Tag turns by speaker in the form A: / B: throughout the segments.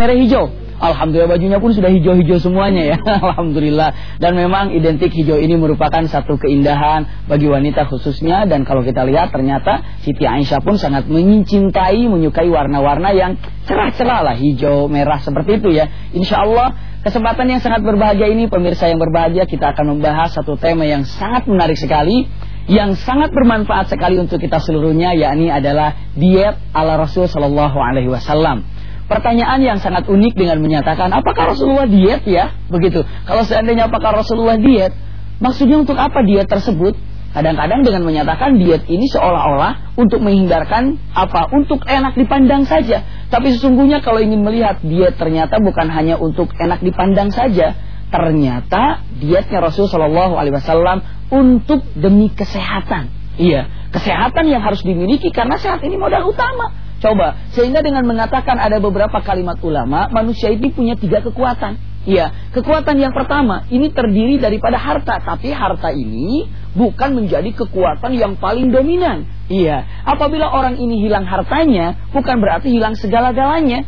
A: merah hijau. Alhamdulillah bajunya pun sudah hijau-hijau semuanya ya. Alhamdulillah. Dan memang identik hijau ini merupakan satu keindahan bagi wanita khususnya. Dan kalau kita lihat ternyata Siti Aisyah pun sangat mencintai, menyukai warna-warna yang cerah-cerah lah. Hijau, merah seperti itu ya. Insya Allah kesempatan yang sangat berbahagia ini pemirsa yang berbahagia kita akan membahas satu tema yang sangat menarik sekali yang sangat bermanfaat sekali untuk kita seluruhnya yakni adalah diet ala Rasul Shallallahu Alaihi Wasallam. Pertanyaan yang sangat unik dengan menyatakan apakah Rasulullah diet ya? Begitu. Kalau seandainya apakah Rasulullah diet, maksudnya untuk apa diet tersebut? Kadang-kadang dengan menyatakan diet ini seolah-olah untuk menghindarkan apa? Untuk enak dipandang saja. Tapi sesungguhnya kalau ingin melihat diet ternyata bukan hanya untuk enak dipandang saja. Ternyata dietnya Rasul Shallallahu Alaihi Wasallam untuk demi kesehatan. Iya, kesehatan yang harus dimiliki karena sehat ini modal utama. Coba, sehingga dengan mengatakan ada beberapa kalimat ulama, manusia ini punya tiga kekuatan. Iya, kekuatan yang pertama ini terdiri daripada harta, tapi harta ini bukan menjadi kekuatan yang paling dominan. Iya, apabila orang ini hilang hartanya, bukan berarti hilang segala-galanya.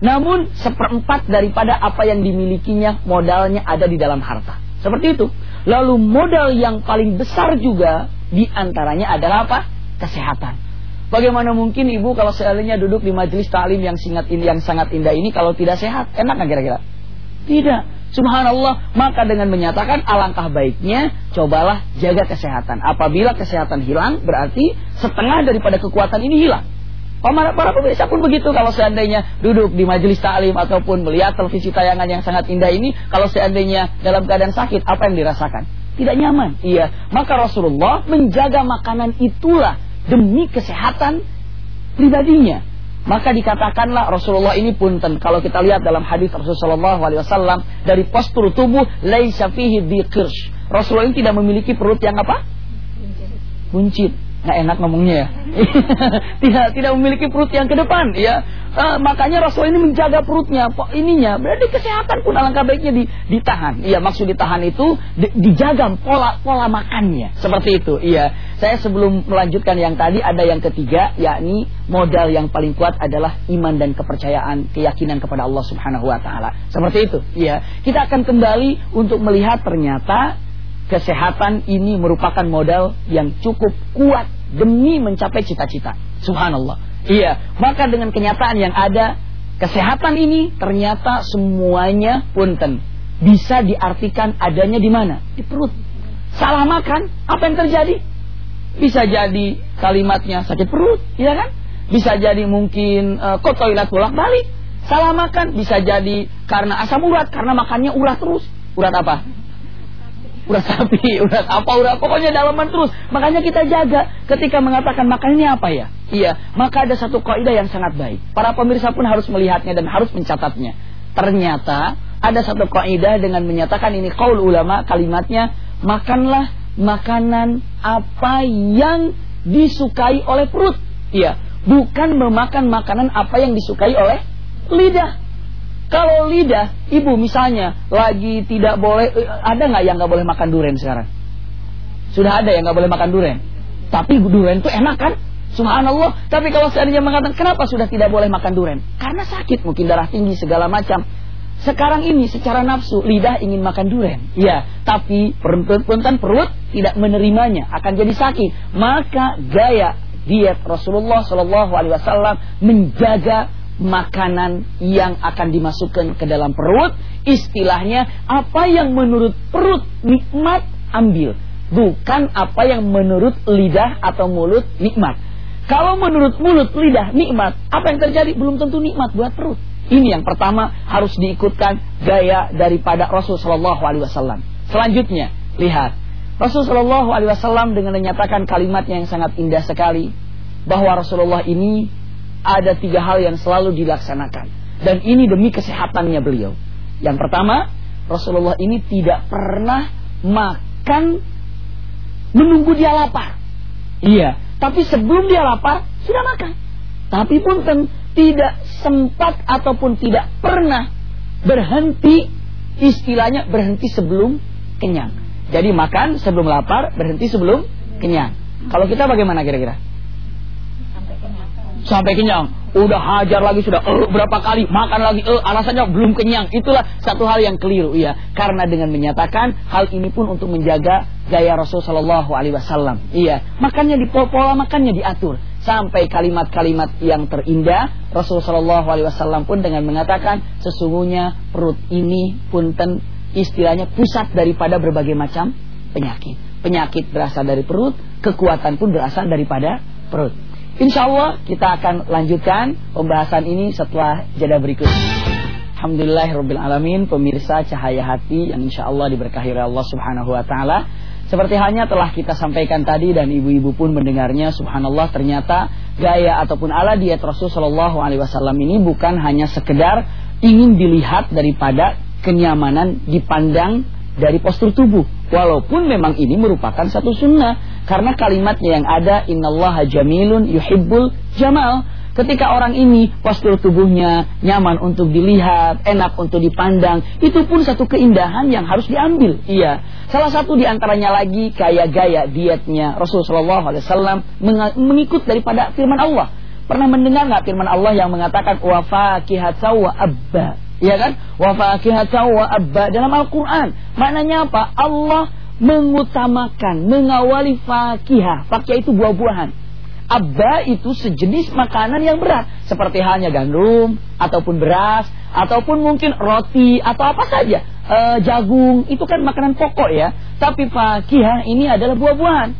A: Namun seperempat daripada apa yang dimilikinya modalnya ada di dalam harta. Seperti itu. Lalu modal yang paling besar juga di antaranya adalah apa? Kesehatan. Bagaimana mungkin ibu kalau seandainya duduk di majelis ta'lim yang sangat yang sangat indah ini kalau tidak sehat, enak nggak kira-kira? Tidak. Subhanallah, maka dengan menyatakan alangkah baiknya cobalah jaga kesehatan. Apabila kesehatan hilang, berarti setengah daripada kekuatan ini hilang. Para, para pemirsa pun begitu kalau seandainya duduk di majelis ta'lim ataupun melihat televisi tayangan yang sangat indah ini, kalau seandainya dalam keadaan sakit, apa yang dirasakan? Tidak nyaman. Iya, maka Rasulullah menjaga makanan itulah demi kesehatan pribadinya. Maka dikatakanlah Rasulullah ini punten kalau kita lihat dalam hadis Rasulullah SAW dari postur tubuh laisa fihi Rasulullah ini tidak memiliki perut yang apa? Buncit nggak enak ngomongnya ya. tidak tidak memiliki perut yang ke depan ya. Uh, makanya Rasul ini menjaga perutnya, ininya. Berarti kesehatan pun alangkah baiknya di, ditahan. Iya, maksud ditahan itu di, dijaga pola pola makannya. Seperti itu. Iya. Saya sebelum melanjutkan yang tadi ada yang ketiga yakni modal yang paling kuat adalah iman dan kepercayaan, keyakinan kepada Allah Subhanahu wa taala. Seperti itu. Iya. Kita akan kembali untuk melihat ternyata kesehatan ini merupakan modal yang cukup kuat demi mencapai cita-cita. Subhanallah. Iya, maka dengan kenyataan yang ada, kesehatan ini ternyata semuanya punten bisa diartikan adanya di mana? Di perut. Salah makan, apa yang terjadi? Bisa jadi kalimatnya sakit perut, iya kan? Bisa jadi mungkin uh, kok bolak-balik. Salah makan bisa jadi karena asam urat, karena makannya urat terus. Urat apa? Urat sapi, urat apa, urat pokoknya dalaman terus. Makanya kita jaga ketika mengatakan makan ini apa ya? Iya, maka ada satu kaidah yang sangat baik. Para pemirsa pun harus melihatnya dan harus mencatatnya. Ternyata ada satu kaidah dengan menyatakan ini kaul ulama kalimatnya makanlah makanan apa yang disukai oleh perut. Iya, bukan memakan makanan apa yang disukai oleh lidah. Kalau lidah, ibu misalnya lagi tidak boleh, eh, ada nggak yang nggak boleh makan duren sekarang? Sudah ada yang nggak boleh makan duren. Tapi duren itu enak kan? Subhanallah. Tapi kalau seandainya mengatakan kenapa sudah tidak boleh makan duren? Karena sakit, mungkin darah tinggi segala macam. Sekarang ini secara nafsu lidah ingin makan duren. Ya, tapi peruntutan perut tidak menerimanya, akan jadi sakit. Maka gaya diet Rasulullah Shallallahu Alaihi Wasallam menjaga makanan yang akan dimasukkan ke dalam perut. Istilahnya apa yang menurut perut nikmat ambil. Bukan apa yang menurut lidah atau mulut nikmat. Kalau menurut mulut lidah nikmat apa yang terjadi? Belum tentu nikmat buat perut. Ini yang pertama harus diikutkan gaya daripada Rasul Shallallahu Alaihi Wasallam. Selanjutnya lihat. Rasul Shallallahu Alaihi Wasallam dengan menyatakan kalimat yang sangat indah sekali. Bahwa Rasulullah ini ada tiga hal yang selalu dilaksanakan. Dan ini demi kesehatannya beliau. Yang pertama, Rasulullah ini tidak pernah makan menunggu dia lapar. Iya, tapi sebelum dia lapar, sudah makan. Tapi pun tidak sempat ataupun tidak pernah berhenti, istilahnya berhenti sebelum kenyang. Jadi makan sebelum lapar, berhenti sebelum kenyang. Kalau kita bagaimana kira-kira?
B: Sampai kenyang.
A: Udah hajar lagi sudah uh, berapa kali makan lagi uh, alasannya belum kenyang. Itulah satu hal yang keliru ya karena dengan menyatakan hal ini pun untuk menjaga gaya Rasul Shallallahu Alaihi Wasallam iya. Makannya di pola makannya diatur. Sampai kalimat-kalimat yang terindah Rasul Shallallahu Alaihi Wasallam pun dengan mengatakan sesungguhnya perut ini punten istilahnya pusat daripada berbagai macam penyakit. Penyakit berasal dari perut kekuatan pun berasal daripada perut Insya Allah kita akan lanjutkan pembahasan ini setelah jeda berikut. Alhamdulillahirrabbilalamin Pemirsa cahaya hati yang insya Allah diberkahi oleh Allah subhanahu wa ta'ala Seperti hanya telah kita sampaikan tadi Dan ibu-ibu pun mendengarnya Subhanallah ternyata gaya ataupun ala diet Rasulullah SAW ini Bukan hanya sekedar ingin dilihat daripada kenyamanan dipandang dari postur tubuh Walaupun memang ini merupakan satu sunnah karena kalimatnya yang ada innallaha jamilun yuhibbul jamal. Ketika orang ini postur tubuhnya nyaman untuk dilihat, enak untuk dipandang, itu pun satu keindahan yang harus diambil. Iya. Salah satu di antaranya lagi kayak gaya dietnya Rasulullah SAW mengikut daripada firman Allah. Pernah mendengar nggak firman Allah yang mengatakan wafakihata wa abba? Iya kan? Wafakihata wa abba dalam Al-Quran. Maknanya apa? Allah mengutamakan, mengawali fakihah. Fakihah itu buah-buahan. Abba itu sejenis makanan yang berat. Seperti halnya gandum, ataupun beras, ataupun mungkin roti, atau apa saja. E, jagung, itu kan makanan pokok ya. Tapi fakihah ini adalah buah-buahan.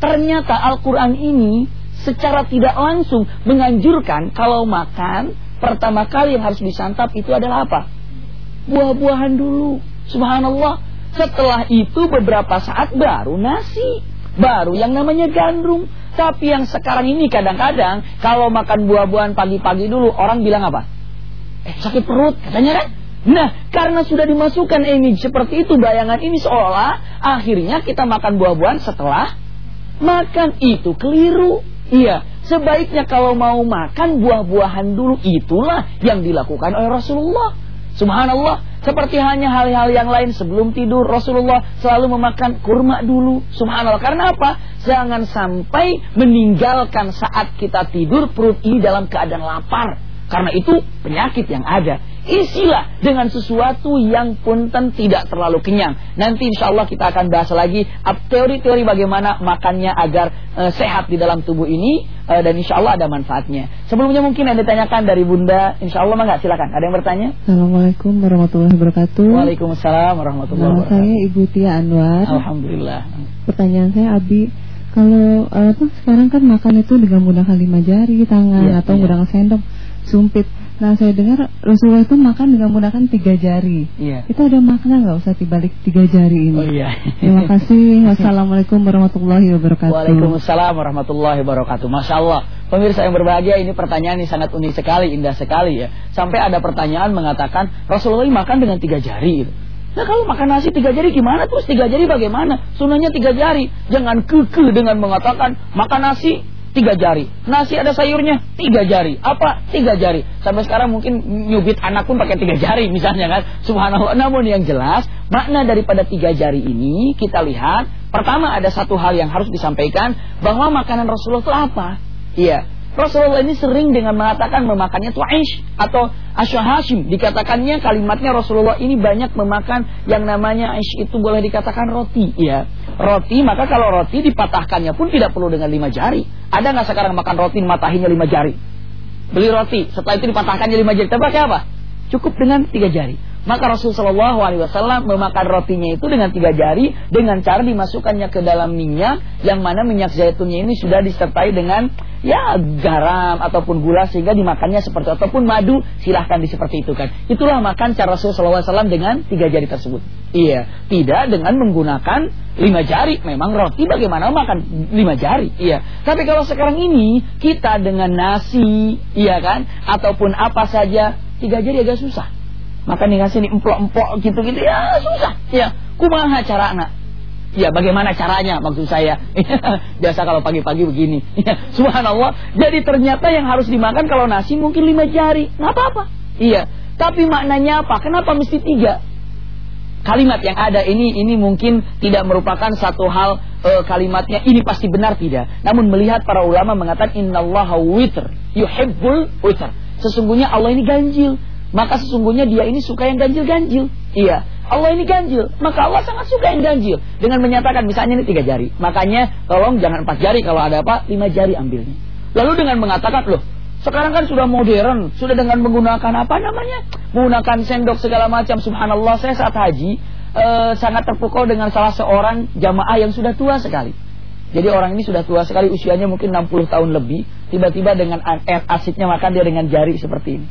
A: Ternyata Al-Quran ini secara tidak langsung menganjurkan kalau makan, pertama kali yang harus disantap itu adalah apa? Buah-buahan dulu. Subhanallah setelah itu beberapa saat baru nasi. Baru yang namanya gandum. Tapi yang sekarang ini kadang-kadang kalau makan buah-buahan pagi-pagi dulu orang bilang apa? Eh sakit perut katanya kan? Nah karena sudah dimasukkan ini seperti itu bayangan ini seolah akhirnya kita makan buah-buahan setelah makan itu keliru. Iya, sebaiknya kalau mau makan buah-buahan dulu itulah yang dilakukan oleh Rasulullah. Subhanallah, seperti hanya hal-hal yang lain sebelum tidur Rasulullah selalu memakan kurma dulu. Subhanallah. Karena apa? Jangan sampai meninggalkan saat kita tidur perut ini dalam keadaan lapar. Karena itu penyakit yang ada. Isilah dengan sesuatu yang punten tidak terlalu kenyang. Nanti insya Allah kita akan bahas lagi teori-teori bagaimana makannya agar e, sehat di dalam tubuh ini e, dan insya Allah ada manfaatnya. Sebelumnya mungkin ada ditanyakan dari Bunda, insya Allah mah silakan. Ada yang bertanya?
B: Assalamualaikum warahmatullahi wabarakatuh.
A: Waalaikumsalam warahmatullahi
B: wabarakatuh. Saya Ibu Tia Anwar.
A: Alhamdulillah.
B: Pertanyaan saya Abi, kalau apa sekarang kan makan itu dengan menggunakan lima jari tangan ya, atau ya. menggunakan sendok sumpit. Nah saya dengar Rasulullah itu makan dengan menggunakan tiga jari. Iya. Itu ada makna nggak usah dibalik tiga jari ini?
A: Oh iya.
B: Terima kasih. Wassalamualaikum warahmatullahi wabarakatuh.
A: Waalaikumsalam warahmatullahi wabarakatuh. Masya Allah. Pemirsa yang berbahagia ini pertanyaan ini sangat unik sekali, indah sekali ya. Sampai ada pertanyaan mengatakan Rasulullah makan dengan tiga jari. Gitu. Nah kalau makan nasi tiga jari gimana? Terus tiga jari bagaimana? Sunahnya tiga jari. Jangan keke dengan mengatakan makan nasi tiga jari. Nasi ada sayurnya, tiga jari. Apa? Tiga jari. Sampai sekarang mungkin nyubit anak pun pakai tiga jari misalnya kan. Subhanallah. Namun yang jelas, makna daripada tiga jari ini kita lihat. Pertama ada satu hal yang harus disampaikan. Bahwa makanan Rasulullah itu apa? Iya. Rasulullah ini sering dengan mengatakan memakannya tu'aish atau asyahashim. Dikatakannya kalimatnya Rasulullah ini banyak memakan yang namanya aish itu boleh dikatakan roti. Ya, roti maka kalau roti dipatahkannya pun tidak perlu dengan lima jari. Ada nggak sekarang makan roti matahinya lima jari? Beli roti, setelah itu dipatahkannya lima jari. Tapi apa? Cukup dengan tiga jari. Maka Rasulullah SAW memakan rotinya itu dengan tiga jari dengan cara dimasukkannya ke dalam minyak yang mana minyak zaitunnya ini sudah disertai dengan ya garam ataupun gula sehingga dimakannya seperti ataupun madu silahkan seperti itu kan. Itulah makan cara Rasulullah SAW dengan tiga jari tersebut. Iya, tidak dengan menggunakan lima jari. Memang roti bagaimana makan lima jari? Iya. Tapi kalau sekarang ini kita dengan nasi, iya kan, ataupun apa saja tiga jari agak susah. Maka dikasih nih empok-empok gitu-gitu ya susah. Ya, kumaha cara anak? Ya bagaimana caranya maksud saya Biasa kalau pagi-pagi begini ya, Subhanallah Jadi ternyata yang harus dimakan kalau nasi mungkin lima jari Nggak apa-apa Iya Tapi maknanya apa? Kenapa mesti tiga? kalimat yang ada ini ini mungkin tidak merupakan satu hal uh, kalimatnya ini pasti benar tidak. Namun melihat para ulama mengatakan innallaha witr, yuhibbul witr. Sesungguhnya Allah ini ganjil, maka sesungguhnya dia ini suka yang ganjil-ganjil. Iya, Allah ini ganjil, maka Allah sangat suka yang ganjil dengan menyatakan misalnya ini tiga jari. Makanya tolong jangan empat jari kalau ada apa lima jari ambilnya. Lalu dengan mengatakan loh sekarang kan sudah modern, sudah dengan menggunakan apa namanya? Menggunakan sendok segala macam. Subhanallah, saya saat haji e, sangat terpukau dengan salah seorang jamaah yang sudah tua sekali. Jadi orang ini sudah tua sekali, usianya mungkin 60 tahun lebih. Tiba-tiba dengan asiknya makan dia dengan jari seperti ini.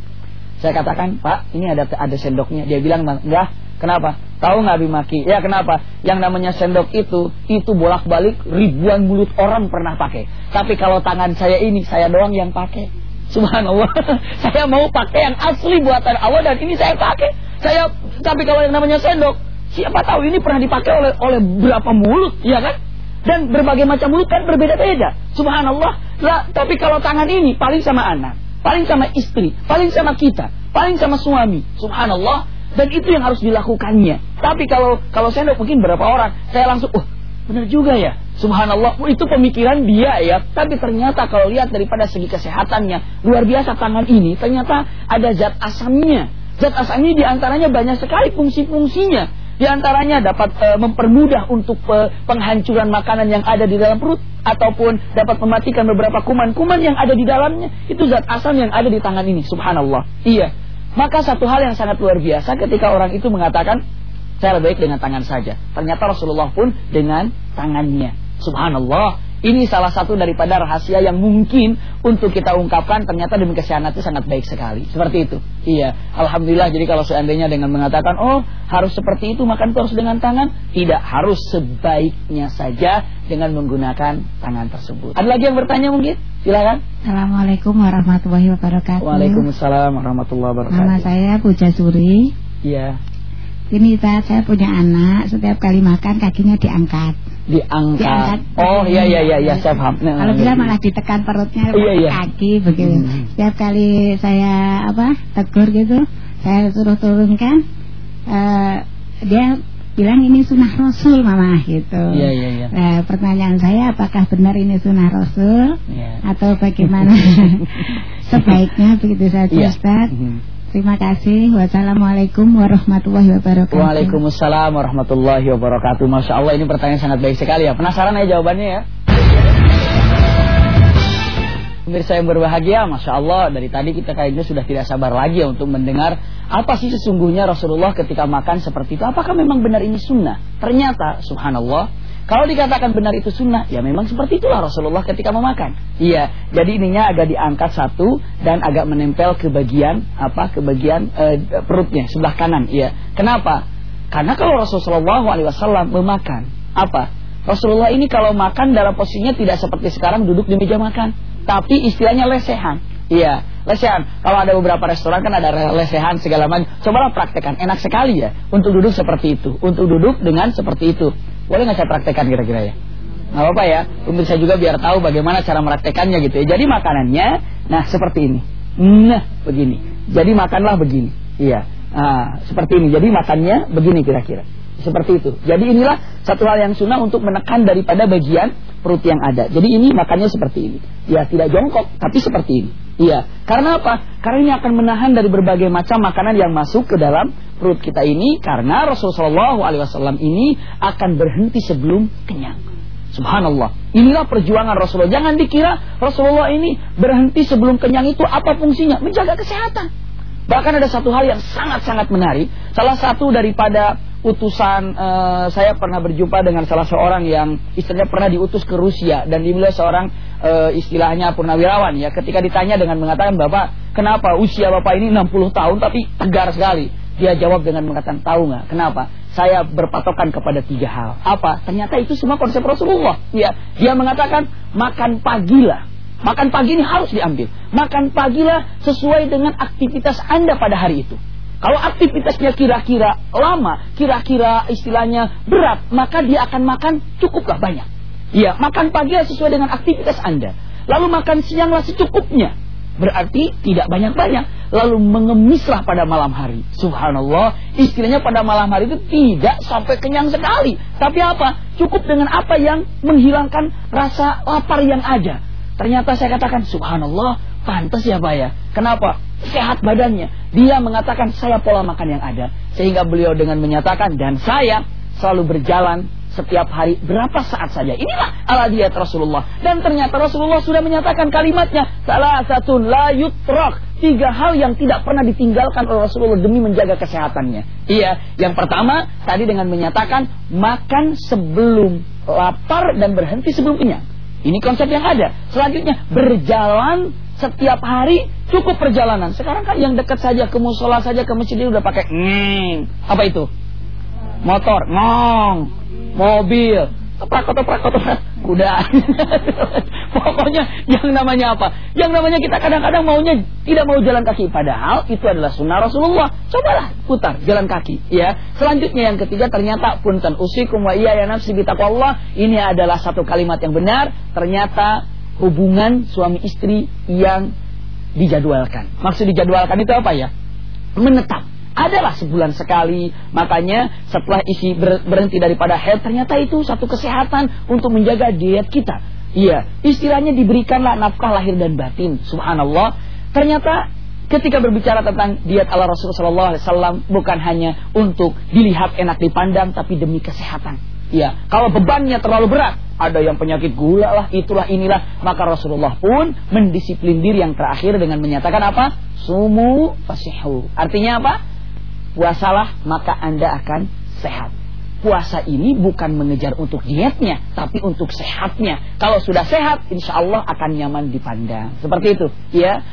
A: Saya katakan, Pak, ini ada ada sendoknya. Dia bilang, enggak. Kenapa? Tahu nggak Bimaki? Ya kenapa? Yang namanya sendok itu, itu bolak-balik ribuan mulut orang pernah pakai. Tapi kalau tangan saya ini, saya doang yang pakai. Subhanallah. saya mau pakai yang asli buatan Allah dan ini saya pakai. Saya tapi kalau yang namanya sendok, siapa tahu ini pernah dipakai oleh oleh berapa mulut, ya kan? Dan berbagai macam mulut kan berbeda-beda. Subhanallah. Lah, tapi kalau tangan ini paling sama anak, paling sama istri, paling sama kita, paling sama suami. Subhanallah. Dan itu yang harus dilakukannya. Tapi kalau kalau sendok mungkin berapa orang, saya langsung, oh Benar juga ya. Subhanallah, itu pemikiran dia ya. Tapi ternyata kalau lihat daripada segi kesehatannya, luar biasa tangan ini ternyata ada zat asamnya. Zat asam ini di antaranya banyak sekali fungsi-fungsinya. Di antaranya dapat e, mempermudah untuk e, penghancuran makanan yang ada di dalam perut ataupun dapat mematikan beberapa kuman-kuman yang ada di dalamnya. Itu zat asam yang ada di tangan ini. Subhanallah. Iya. Maka satu hal yang sangat luar biasa ketika orang itu mengatakan saya baik dengan tangan saja. Ternyata Rasulullah pun dengan tangannya. Subhanallah. Ini salah satu daripada rahasia yang mungkin untuk kita ungkapkan ternyata demi kesehatan itu sangat baik sekali. Seperti itu. Iya. Alhamdulillah jadi kalau seandainya dengan mengatakan oh harus seperti itu makan itu harus dengan tangan. Tidak harus sebaiknya saja dengan menggunakan tangan tersebut. Ada lagi yang bertanya mungkin? Silakan.
C: Assalamualaikum warahmatullahi wabarakatuh.
A: Waalaikumsalam warahmatullahi wabarakatuh.
C: Nama saya Puja Suri.
A: Iya.
C: Ini saya, saya punya anak, setiap kali makan kakinya diangkat.
A: Diangkat. diangkat. Oh iya iya iya ya, saya paham.
C: Nah, Kalau bisa malah ditekan perutnya
A: iya, iya.
C: kaki begitu. Hmm. Setiap kali saya apa tegur gitu, saya suruh turunkan, uh, dia bilang ini sunnah Rasul mama gitu.
A: Iya iya iya.
C: Nah, pertanyaan saya apakah benar ini sunnah Rasul
A: ya.
C: atau bagaimana? Sebaiknya begitu saja ya. Ustaz. -hmm. Terima kasih. Wassalamualaikum warahmatullahi wabarakatuh.
A: Waalaikumsalam warahmatullahi wabarakatuh. Masya Allah ini pertanyaan sangat baik sekali ya. Penasaran ya jawabannya ya? Pemirsa yang berbahagia, Masya Allah Dari tadi kita kayaknya sudah tidak sabar lagi ya Untuk mendengar apa sih sesungguhnya Rasulullah ketika makan seperti itu Apakah memang benar ini sunnah Ternyata, subhanallah kalau dikatakan benar itu sunnah, ya memang seperti itulah Rasulullah ketika memakan. Iya, jadi ininya agak diangkat satu dan agak menempel ke bagian apa? Ke bagian e, perutnya sebelah kanan. Iya. Kenapa? Karena kalau Rasulullah SAW memakan apa? Rasulullah ini kalau makan dalam posisinya tidak seperti sekarang duduk di meja makan, tapi istilahnya lesehan. Iya, lesehan. Kalau ada beberapa restoran kan ada lesehan segala macam. Cobalah praktekkan, enak sekali ya untuk duduk seperti itu, untuk duduk dengan seperti itu. Boleh nggak saya praktekkan kira-kira ya? Nggak apa-apa ya, saya juga biar tahu bagaimana cara meraktekannya gitu ya. Jadi makanannya, nah seperti ini. Nah, begini. Jadi makanlah begini. Iya. Nah, seperti ini. Jadi makannya begini kira-kira. Seperti itu. Jadi inilah satu hal yang sunnah untuk menekan daripada bagian perut yang ada. Jadi ini makannya seperti ini. Ya, tidak jongkok, tapi seperti ini. Iya. Karena apa? Karena ini akan menahan dari berbagai macam makanan yang masuk ke dalam perut kita ini karena Rasulullah SAW ini akan berhenti sebelum kenyang. Subhanallah. Inilah perjuangan Rasulullah. Jangan dikira Rasulullah ini berhenti sebelum kenyang itu apa fungsinya? Menjaga kesehatan. Bahkan ada satu hal yang sangat-sangat menarik. Salah satu daripada utusan uh, saya pernah berjumpa dengan salah seorang yang istilahnya pernah diutus ke Rusia dan dia seorang uh, istilahnya purnawirawan ya ketika ditanya dengan mengatakan Bapak kenapa usia Bapak ini 60 tahun tapi tegar sekali dia jawab dengan mengatakan tahu nggak? Kenapa? Saya berpatokan kepada tiga hal. Apa? Ternyata itu semua konsep Rasulullah. Ya dia mengatakan makan pagilah makan pagi ini harus diambil. Makan pagilah sesuai dengan aktivitas Anda pada hari itu. Kalau aktivitasnya kira-kira lama, kira-kira istilahnya berat, maka dia akan makan cukuplah banyak. Iya, makan pagi sesuai dengan aktivitas Anda. Lalu makan sianglah secukupnya. Berarti tidak banyak-banyak. Lalu mengemislah pada malam hari. Subhanallah, istilahnya pada malam hari itu tidak sampai kenyang sekali. Tapi apa? Cukup dengan apa yang menghilangkan rasa lapar yang ada. Ternyata saya katakan, subhanallah, pantas ya Pak ya. Kenapa? Sehat badannya. Dia mengatakan, saya pola makan yang ada. Sehingga beliau dengan menyatakan, dan saya selalu berjalan setiap hari berapa saat saja. Inilah ala Rasulullah. Dan ternyata Rasulullah sudah menyatakan kalimatnya. Salah satu la yutrak. Tiga hal yang tidak pernah ditinggalkan oleh Rasulullah demi menjaga kesehatannya. Iya, yang pertama tadi dengan menyatakan makan sebelum lapar dan berhenti sebelum kenyang. Ini konsep yang ada. Selanjutnya berjalan setiap hari cukup perjalanan. Sekarang kan yang dekat saja ke musola saja ke masjid udah pakai ngeng. Apa itu? Motor, ngong mobil, oprak-oprak kuda. Pokoknya yang namanya apa? Yang namanya kita kadang-kadang maunya tidak mau jalan kaki. Padahal itu adalah sunnah Rasulullah. Cobalah putar jalan kaki. Ya. Selanjutnya yang ketiga ternyata punten usikum wa iya ya nafsi Allah. Ini adalah satu kalimat yang benar. Ternyata hubungan suami istri yang dijadwalkan. Maksud dijadwalkan itu apa ya? Menetap adalah sebulan sekali. Makanya setelah isi berhenti daripada head, ternyata itu satu kesehatan untuk menjaga diet kita. Iya, istilahnya diberikanlah nafkah lahir dan batin. Subhanallah. Ternyata ketika berbicara tentang diet ala Rasulullah SAW bukan hanya untuk dilihat enak dipandang, tapi demi kesehatan. Iya, kalau bebannya terlalu berat, ada yang penyakit gula lah, itulah inilah, maka Rasulullah pun mendisiplin diri yang terakhir dengan menyatakan apa? Sumu fasihu. Artinya apa? Puasalah maka Anda akan sehat. Puasa ini bukan mengejar untuk dietnya, tapi untuk sehatnya. Kalau sudah sehat, insya Allah akan nyaman dipandang. Seperti itu, ya.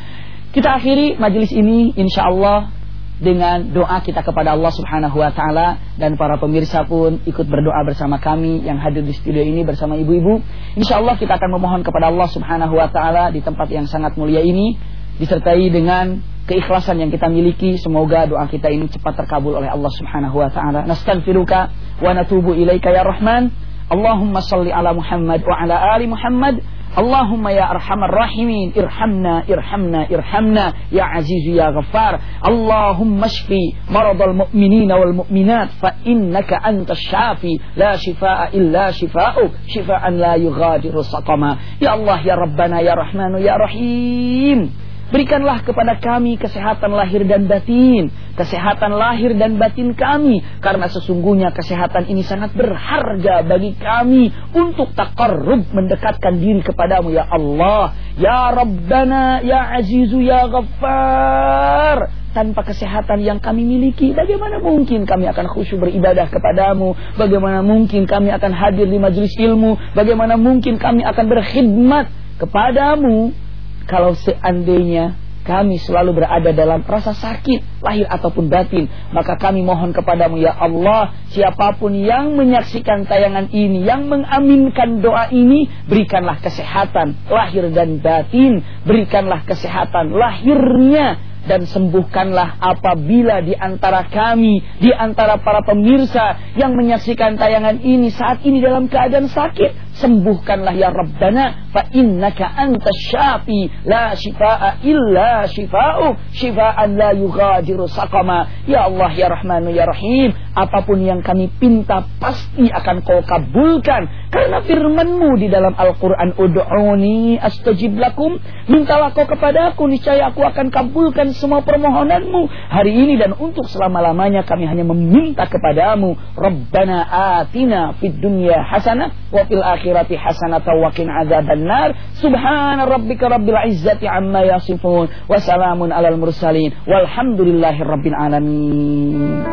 A: Kita akhiri majelis ini, insya Allah dengan doa kita kepada Allah Subhanahu Wa Taala dan para pemirsa pun ikut berdoa bersama kami yang hadir di studio ini bersama ibu-ibu. Insya Allah kita akan memohon kepada Allah Subhanahu Wa Taala di tempat yang sangat mulia ini disertai dengan keikhlasan yang kita miliki. Semoga doa kita ini cepat terkabul oleh Allah Subhanahu wa taala. Nastaghfiruka wa natubu ilaika ya rahman. Allahumma salli ala Muhammad wa ala ali Muhammad. Allahumma ya arhamar rahimin. Irhamna irhamna irhamna. Ya aziz ya ghaffar. Allahumma shfi maradal mu'minina wal mu'minat. Fa innaka antas syafi la shifaa illa shifaa'uk shifaan la yughadiru saqama. Ya Allah ya Rabbana ya Rahmanu ya Rahim Berikanlah kepada kami kesehatan lahir dan batin. Kesehatan lahir dan batin kami. Karena sesungguhnya kesehatan ini sangat berharga bagi kami. Untuk takarrub mendekatkan diri kepadamu ya Allah. Ya Rabbana, Ya Azizu, Ya Ghaffar. Tanpa kesehatan yang kami miliki, bagaimana mungkin kami akan khusyuk beribadah kepadamu? Bagaimana mungkin kami akan hadir di majelis ilmu? Bagaimana mungkin kami akan berkhidmat kepadamu? Kalau seandainya kami selalu berada dalam rasa sakit lahir ataupun batin maka kami mohon kepadamu ya Allah siapa pun yang menyaksikan tayangan ini yang mengaminkan doa ini berikanlah kesehatan lahir dan batin berikanlah kesehatan lahirnya dan sembuhkanlah apabila di antara kami, di antara para pemirsa yang menyaksikan tayangan ini saat ini dalam keadaan sakit, sembuhkanlah ya Rabbana fa innaka anta syafi la shifaa illa shifa'u shifaan la yughadiru saqama. Ya Allah ya Rahmanu ya Rahim apa pun yang kami pinta pasti akan kau kabulkan. Karena firmanmu di dalam Al-Quran ud'uni astajib lakum. Mintalah kau kepada aku niscaya aku akan kabulkan semua permohonanmu hari ini dan untuk selama-lamanya kami hanya meminta kepadamu Rabbana atina fid dunya hasanah wa fil akhirati hasanatan wa qina adzabannar subhana rabbika rabbil izzati amma yasifun wa salamun alal mursalin walhamdulillahi rabbil alamin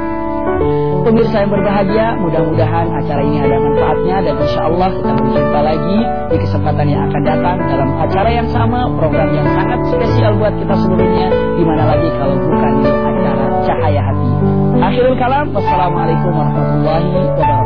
A: Pemirsa yang berbahagia, mudah-mudahan acara ini ada manfaatnya dan insya Allah kita berjumpa lagi di kesempatan yang akan datang dalam acara yang sama, program yang sangat spesial buat kita seluruhnya, di mana lagi kalau bukan di acara Cahaya Hati. Akhirul kalam, wassalamualaikum warahmatullahi wabarakatuh.